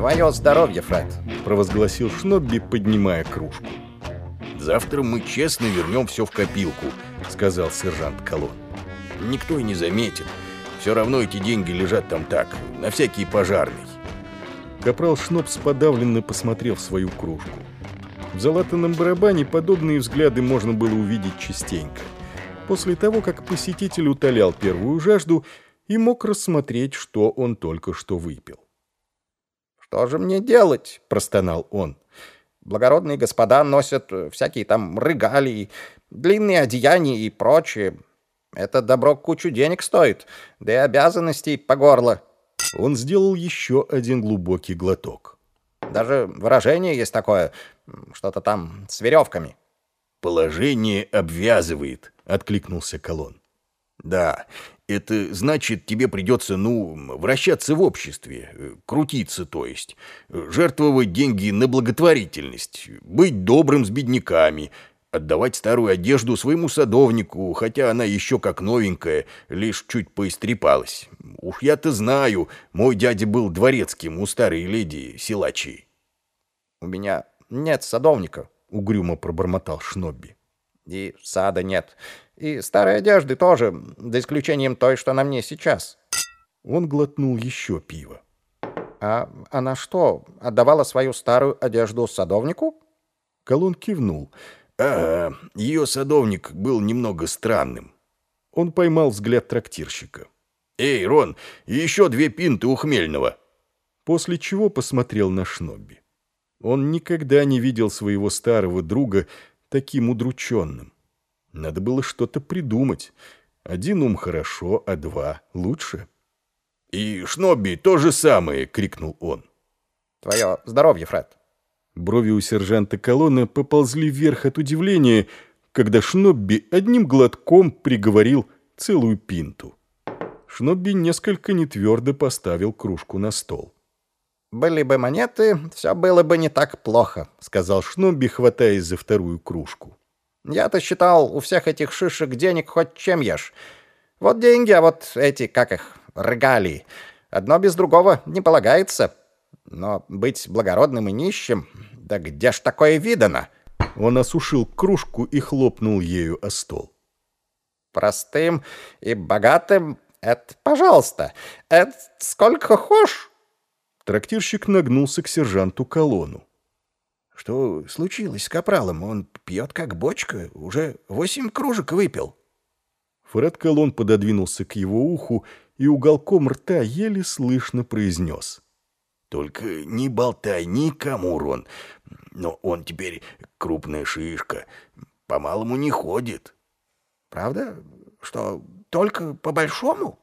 Твое здоровье, Фред!» — провозгласил Шнобби, поднимая кружку. «Завтра мы честно вернем все в копилку», — сказал сержант Колон. «Никто и не заметит. Все равно эти деньги лежат там так, на всякий пожарный». Капрал Шнобс подавленно посмотрел в свою кружку. В залатанном барабане подобные взгляды можно было увидеть частенько. После того, как посетитель утолял первую жажду и мог рассмотреть, что он только что выпил. «Что же мне делать?» — простонал он. «Благородные господа носят всякие там рыгалии, длинные одеяния и прочее. Это добро кучу денег стоит, да и обязанностей по горло». Он сделал еще один глубокий глоток. Даже выражение есть такое, что-то там с веревками. «Положение обвязывает», — откликнулся Колон. «Да, это значит, тебе придется, ну, вращаться в обществе, э, крутиться, то есть, жертвовать деньги на благотворительность, быть добрым с бедняками, отдавать старую одежду своему садовнику, хотя она еще как новенькая, лишь чуть поистрепалась. Уж я-то знаю, мой дядя был дворецким у старой леди Силачи. «У меня нет садовника», — угрюмо пробормотал Шнобби. «И сада нет. И старой одежды тоже, за исключением той, что на мне сейчас». Он глотнул еще пиво. «А она что, отдавала свою старую одежду садовнику?» Колон кивнул — а, ее садовник был немного странным. Он поймал взгляд трактирщика. «Эй, Рон, еще две пинты у хмельного!» После чего посмотрел на Шнобби. Он никогда не видел своего старого друга таким удрученным. Надо было что-то придумать. Один ум хорошо, а два лучше. «И Шнобби то же самое!» — крикнул он. «Твое здоровье, Фред!» Брови у сержанта Колонна поползли вверх от удивления, когда Шнобби одним глотком приговорил целую пинту. Шнобби несколько нетвердо поставил кружку на стол. «Были бы монеты, все было бы не так плохо», — сказал Шнобби, хватаясь за вторую кружку. «Я-то считал, у всех этих шишек денег хоть чем ешь. Вот деньги, а вот эти, как их, регалии. Одно без другого не полагается. Но быть благородным и нищим, да где ж такое видано? Он осушил кружку и хлопнул ею о стол. Простым и богатым — это пожалуйста, это сколько хошь. Трактирщик нагнулся к сержанту Колону. Что случилось с капралом? Он пьет как бочка, уже восемь кружек выпил. Фред Колон пододвинулся к его уху и уголком рта еле слышно произнес — только не болтай никому, Рон. Но он теперь крупная шишка. По-малому не ходит. Правда? Что, только по-большому?